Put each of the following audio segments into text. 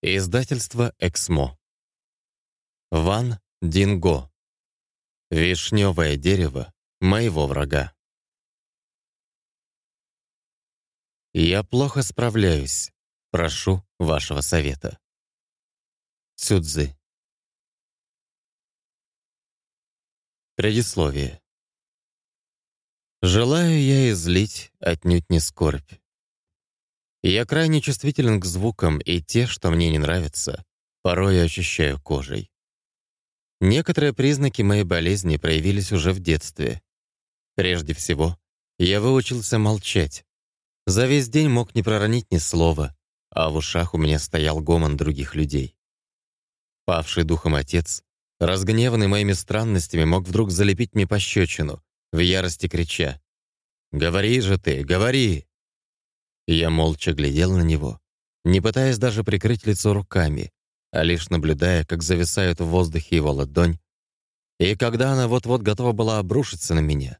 Издательство «Эксмо». Ван Динго. Вишневое дерево моего врага. Я плохо справляюсь. Прошу вашего совета. Цюдзы. Предисловие. Желаю я излить отнюдь не скорбь. Я крайне чувствителен к звукам, и те, что мне не нравятся, порой ощущаю кожей. Некоторые признаки моей болезни проявились уже в детстве. Прежде всего, я выучился молчать. За весь день мог не проронить ни слова, а в ушах у меня стоял гомон других людей. Павший духом отец, разгневанный моими странностями, мог вдруг залепить мне пощечину, в ярости крича «Говори же ты, говори!» Я молча глядел на него, не пытаясь даже прикрыть лицо руками, а лишь наблюдая, как зависает в воздухе его ладонь. И когда она вот-вот готова была обрушиться на меня,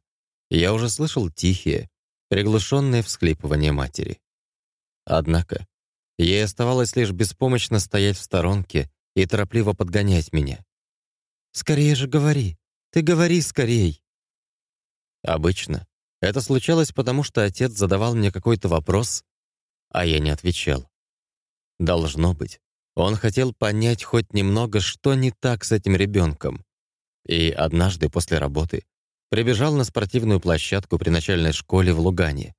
я уже слышал тихие, приглушенные всхлипывания матери. Однако ей оставалось лишь беспомощно стоять в сторонке и торопливо подгонять меня. «Скорее же говори! Ты говори скорей!» Обычно это случалось потому, что отец задавал мне какой-то вопрос, а я не отвечал. Должно быть, он хотел понять хоть немного, что не так с этим ребенком. И однажды после работы прибежал на спортивную площадку при начальной школе в Лугане,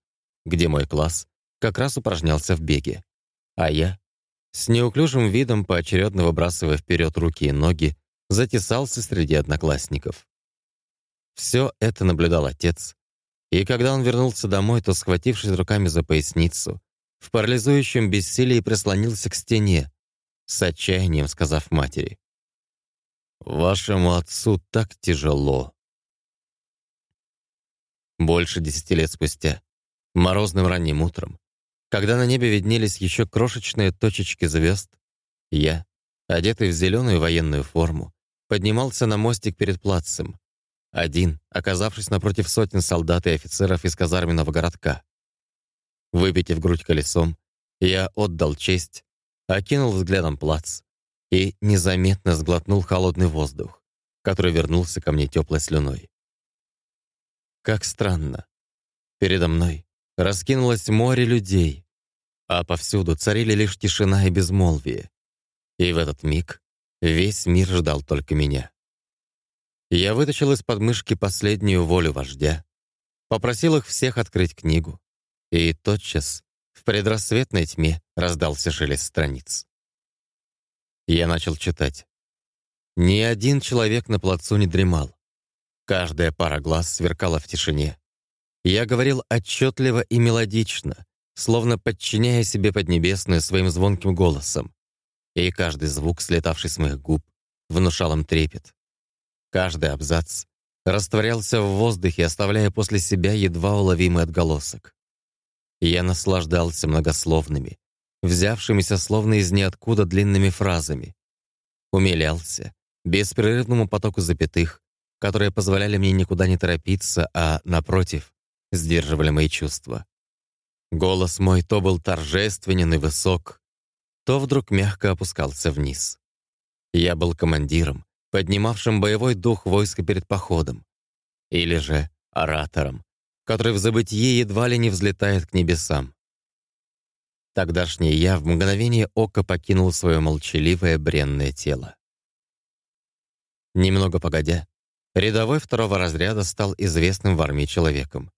где мой класс как раз упражнялся в беге. А я, с неуклюжим видом поочередно выбрасывая вперед руки и ноги, затесался среди одноклассников. Все это наблюдал отец, и когда он вернулся домой, то, схватившись руками за поясницу, в парализующем бессилии прислонился к стене, с отчаянием сказав матери. «Вашему отцу так тяжело». Больше десяти лет спустя, морозным ранним утром, когда на небе виднелись еще крошечные точечки звезд, я, одетый в зеленую военную форму, поднимался на мостик перед плацем, один, оказавшись напротив сотен солдат и офицеров из казарменного городка. Выбитив грудь колесом, я отдал честь, окинул взглядом плац и незаметно сглотнул холодный воздух, который вернулся ко мне теплой слюной. Как странно. Передо мной раскинулось море людей, а повсюду царили лишь тишина и безмолвие. И в этот миг весь мир ждал только меня. Я вытащил из подмышки последнюю волю вождя, попросил их всех открыть книгу, и тотчас в предрассветной тьме раздался шелест страниц. Я начал читать. Ни один человек на плацу не дремал. Каждая пара глаз сверкала в тишине. Я говорил отчетливо и мелодично, словно подчиняя себе Поднебесную своим звонким голосом. И каждый звук, слетавший с моих губ, внушал им трепет. Каждый абзац растворялся в воздухе, оставляя после себя едва уловимый отголосок. Я наслаждался многословными, взявшимися словно из ниоткуда длинными фразами. Умилялся беспрерывному потоку запятых, которые позволяли мне никуда не торопиться, а, напротив, сдерживали мои чувства. Голос мой то был торжественен и высок, то вдруг мягко опускался вниз. Я был командиром, поднимавшим боевой дух войска перед походом, или же оратором, который в забытии едва ли не взлетает к небесам. Тогдашний я в мгновение ока покинул свое молчаливое бренное тело. Немного погодя, рядовой второго разряда стал известным в армии человеком.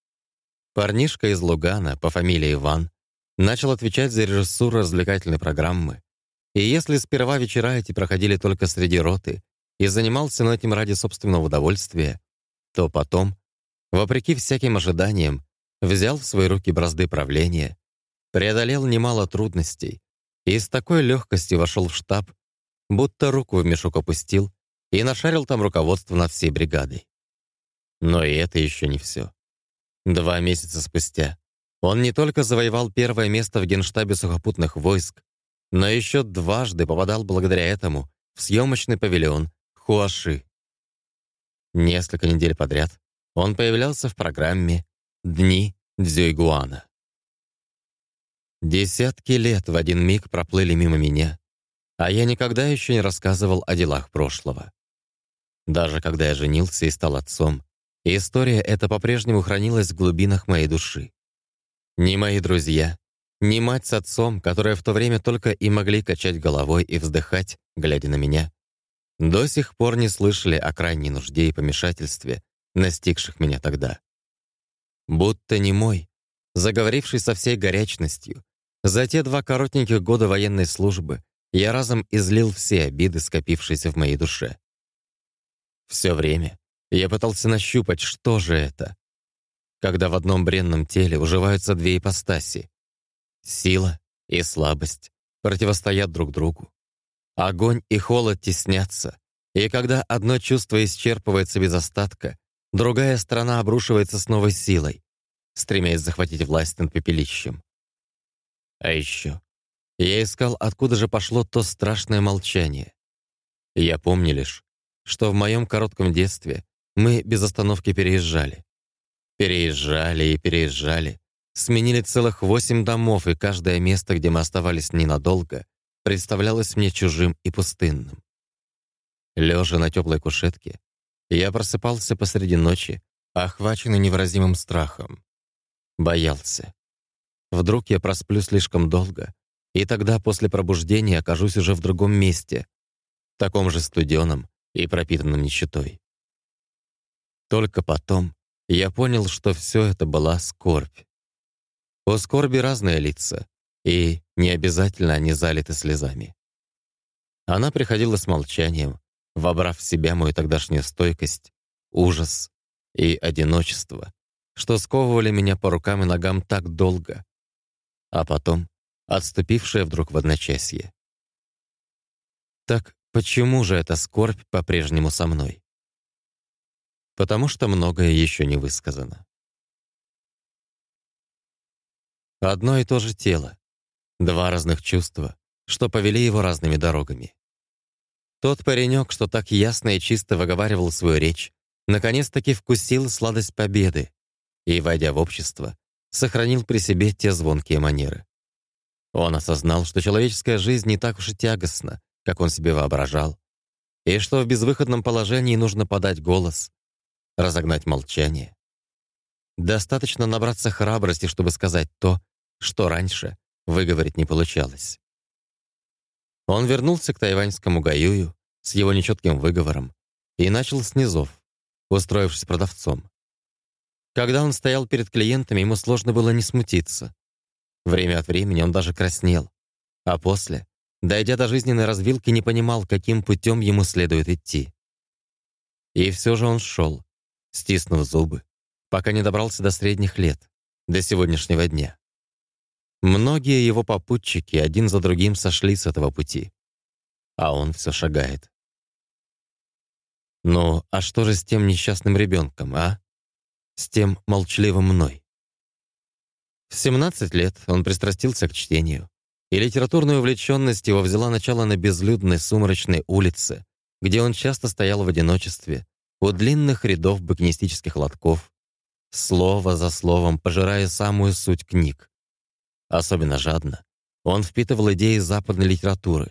Парнишка из Лугана по фамилии Иван начал отвечать за режиссуру развлекательной программы, и если сперва вечера эти проходили только среди роты, и занимался этим ради собственного удовольствия, то потом, вопреки всяким ожиданиям, взял в свои руки бразды правления, преодолел немало трудностей и с такой легкостью вошел в штаб, будто руку в мешок опустил и нашарил там руководство над всей бригадой. Но и это еще не все. Два месяца спустя он не только завоевал первое место в генштабе сухопутных войск, но еще дважды попадал благодаря этому в съемочный павильон Хуаши. Несколько недель подряд он появлялся в программе «Дни Дзюйгуана». Десятки лет в один миг проплыли мимо меня, а я никогда еще не рассказывал о делах прошлого. Даже когда я женился и стал отцом, история эта по-прежнему хранилась в глубинах моей души. Ни мои друзья, ни мать с отцом, которые в то время только и могли качать головой и вздыхать, глядя на меня, до сих пор не слышали о крайней нужде и помешательстве, настигших меня тогда. Будто не мой, заговоривший со всей горячностью, за те два коротеньких года военной службы я разом излил все обиды, скопившиеся в моей душе. Все время я пытался нащупать, что же это, когда в одном бренном теле уживаются две ипостаси. Сила и слабость противостоят друг другу. Огонь и холод теснятся, и когда одно чувство исчерпывается без остатка, другая сторона обрушивается с новой силой, стремясь захватить власть над пепелищем. А еще я искал, откуда же пошло то страшное молчание. Я помню лишь, что в моем коротком детстве мы без остановки переезжали. Переезжали и переезжали. Сменили целых восемь домов, и каждое место, где мы оставались ненадолго, представлялось мне чужим и пустынным. Лежа на теплой кушетке, я просыпался посреди ночи, охваченный невыразимым страхом. Боялся. Вдруг я просплю слишком долго, и тогда после пробуждения окажусь уже в другом месте, таком же студеном и пропитанном нищетой. Только потом я понял, что все это была скорбь. У скорби разные лица, и не обязательно они залиты слезами. Она приходила с молчанием, вобрав в себя мою тогдашнюю стойкость, ужас и одиночество, что сковывали меня по рукам и ногам так долго, а потом отступившая вдруг в одночасье. Так почему же эта скорбь по-прежнему со мной? Потому что многое еще не высказано. Одно и то же тело, два разных чувства, что повели его разными дорогами. Тот паренек, что так ясно и чисто выговаривал свою речь, наконец-таки вкусил сладость победы и, войдя в общество, сохранил при себе те звонкие манеры. Он осознал, что человеческая жизнь не так уж и тягостна, как он себе воображал, и что в безвыходном положении нужно подать голос, разогнать молчание. Достаточно набраться храбрости, чтобы сказать то, что раньше выговорить не получалось. Он вернулся к тайваньскому гаюю с его нечетким выговором и начал с низов, устроившись продавцом. Когда он стоял перед клиентами, ему сложно было не смутиться. Время от времени он даже краснел. А после, дойдя до жизненной развилки, не понимал, каким путем ему следует идти. И все же он шел, стиснув зубы, пока не добрался до средних лет, до сегодняшнего дня. Многие его попутчики один за другим сошли с этого пути. А он все шагает. Ну, а что же с тем несчастным ребенком, а? с тем молчаливым мной. В 17 лет он пристрастился к чтению, и литературная увлеченность его взяла начало на безлюдной сумрачной улице, где он часто стоял в одиночестве, у длинных рядов букинистических лотков, слово за словом пожирая самую суть книг. Особенно жадно он впитывал идеи западной литературы,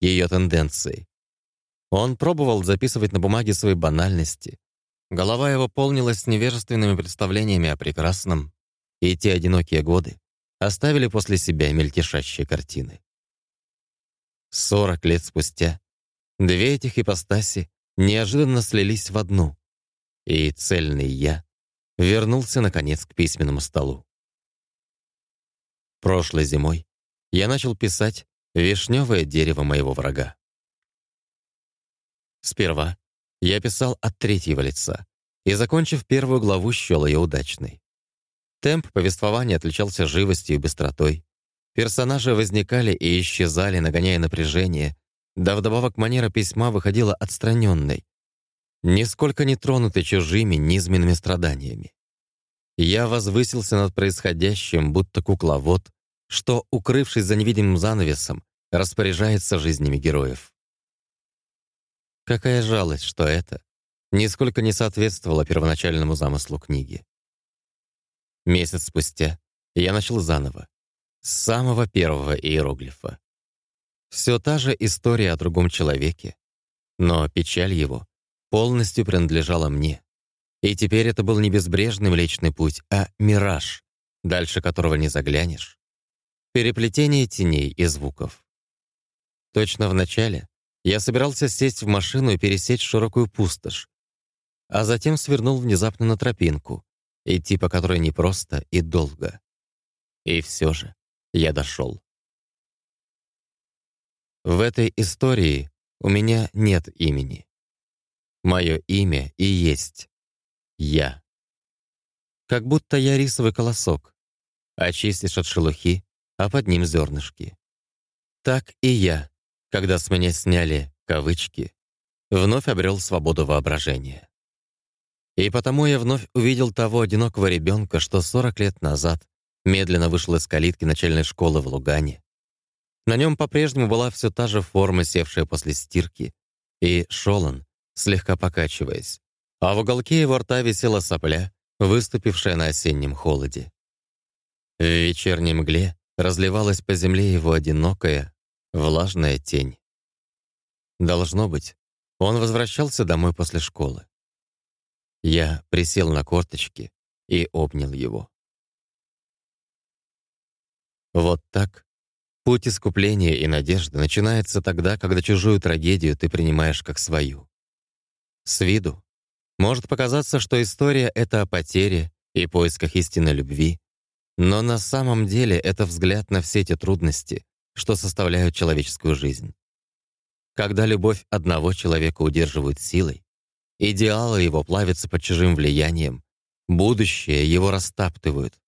ее тенденции. Он пробовал записывать на бумаге свои банальности, Голова его полнилась невежественными представлениями о прекрасном, и те одинокие годы оставили после себя мельтешащие картины. Сорок лет спустя две этих ипостаси неожиданно слились в одну, и цельный я вернулся, наконец, к письменному столу. Прошлой зимой я начал писать «Вишневое дерево моего врага». Сперва я писал от третьего лица и, закончив первую главу, счел ее удачной. Темп повествования отличался живостью и быстротой. Персонажи возникали и исчезали, нагоняя напряжение, да вдобавок манера письма выходила отстраненной, нисколько не тронутой чужими низменными страданиями. Я возвысился над происходящим, будто кукловод, что, укрывшись за невидимым занавесом, распоряжается жизнями героев. Какая жалость, что это нисколько не соответствовало первоначальному замыслу книги. Месяц спустя я начал заново, с самого первого иероглифа. Все та же история о другом человеке. Но печаль его полностью принадлежала мне. И теперь это был не безбрежный Млечный Путь, а мираж, дальше которого не заглянешь. Переплетение теней и звуков. Точно в начале я собирался сесть в машину и пересечь широкую пустошь, а затем свернул внезапно на тропинку, идти по которой непросто и долго. И все же я дошел. В этой истории у меня нет имени. Мое имя и есть я. Как будто я рисовый колосок. Очистишь от шелухи, а под ним зернышки. Так и я, когда с меня сняли кавычки, вновь обрел свободу воображения. И потому я вновь увидел того одинокого ребенка, что 40 лет назад медленно вышел из калитки начальной школы в Лугане. На нем по-прежнему была все та же форма, севшая после стирки, и шел он, слегка покачиваясь, а в уголке его рта висела сопля, выступившая на осеннем холоде. В вечерней мгле разливалась по земле его одинокая, влажная тень. Должно быть, он возвращался домой после школы. Я присел на корточки и обнял его. Вот так путь искупления и надежды начинается тогда, когда чужую трагедию ты принимаешь как свою. С виду может показаться, что история — это о потере и поисках истинной любви, но на самом деле это взгляд на все те трудности, что составляют человеческую жизнь. Когда любовь одного человека удерживают силой, идеалы его плавятся под чужим влиянием, будущее его растаптывают.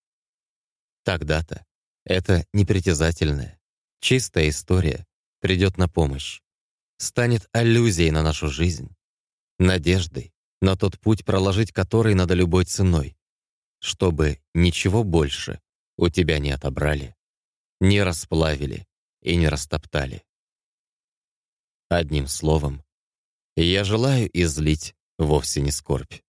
Тогда-то эта непритязательная, чистая история придет на помощь, станет аллюзией на нашу жизнь, надеждой на тот путь, проложить который надо любой ценой, чтобы ничего больше у тебя не отобрали, не расплавили и не растоптали. Одним словом, я желаю излить вовсе не скорбь.